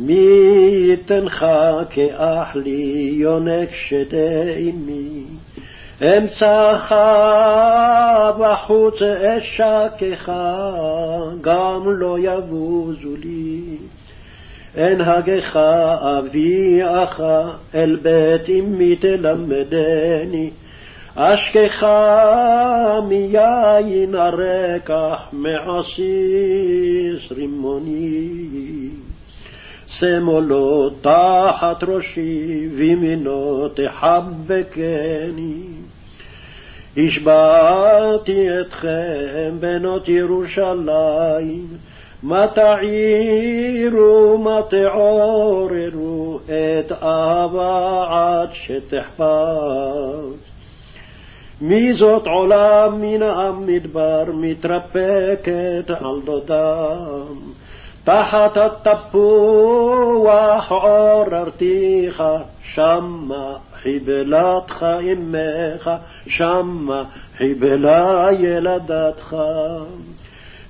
מי ייתנך כאח לי יונק שדה עמי, אמצעך בחוץ אשקך, גם לא יבוזו לי. אנהגך אביאך אל בית אמי תלמדני, אשכך מיין הרקח מעסיס רימוני. שמאלו תחת ראשי וימינו תחבקני. השבעתי אתכם בנות ירושלים, מה תעירו, מה תעוררו את אהבה עד שתחפץ. מי זאת עולה מן המדבר מתרפקת על דודם. תחת התפוח עוררתיך, שמה חיבלתך אמך, שמה חיבלה ילדתך.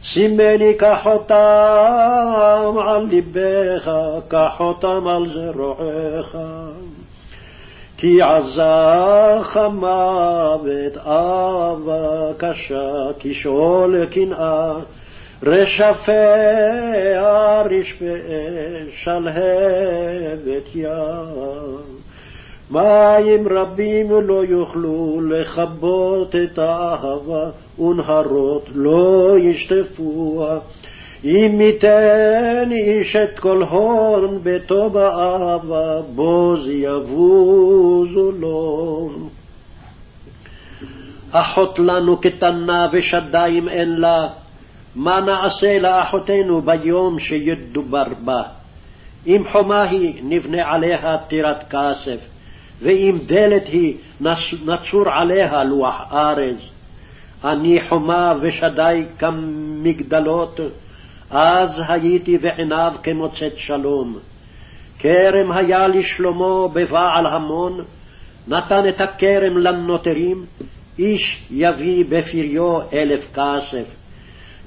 שימני כחותם על ליבך, כחותם על זרועך. כי עזה חמוות אהבה קשה, כשאול קנאה, רשפיה רשפי שלהבת ים. מים רבים לא יוכלו לכבות את האהבה, ונהרות לא ישטפוה. אם ייתן איש את כל הון ביתו באהבה, בוז יבוזו לו. אחות לנו קטנה ושדיים אין לה, מה נעשה לאחותנו ביום שידובר בה? אם חומה היא, נבנה עליה טירת כסף, ואם דלת היא, נצור עליה לוח ארז. אני חומה ושדי כמגדלות, אז הייתי בעיניו כמוצאת שלום. כרם היה לשלמה בבעל המון, נתן את הכרם לנוטרים, איש יביא בפריו אלף כסף.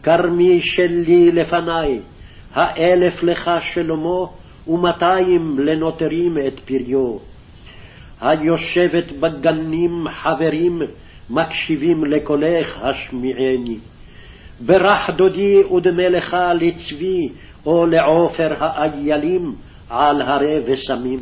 כרמי שלי לפניי, האלף לך שלמה, ומאתיים לנוטרים את פריו. היושבת בגנים חברים, מקשיבים לקולך השמיעני. ברך דודי ודמה לך לצבי, או לעופר האיילים, על הרי ושמים.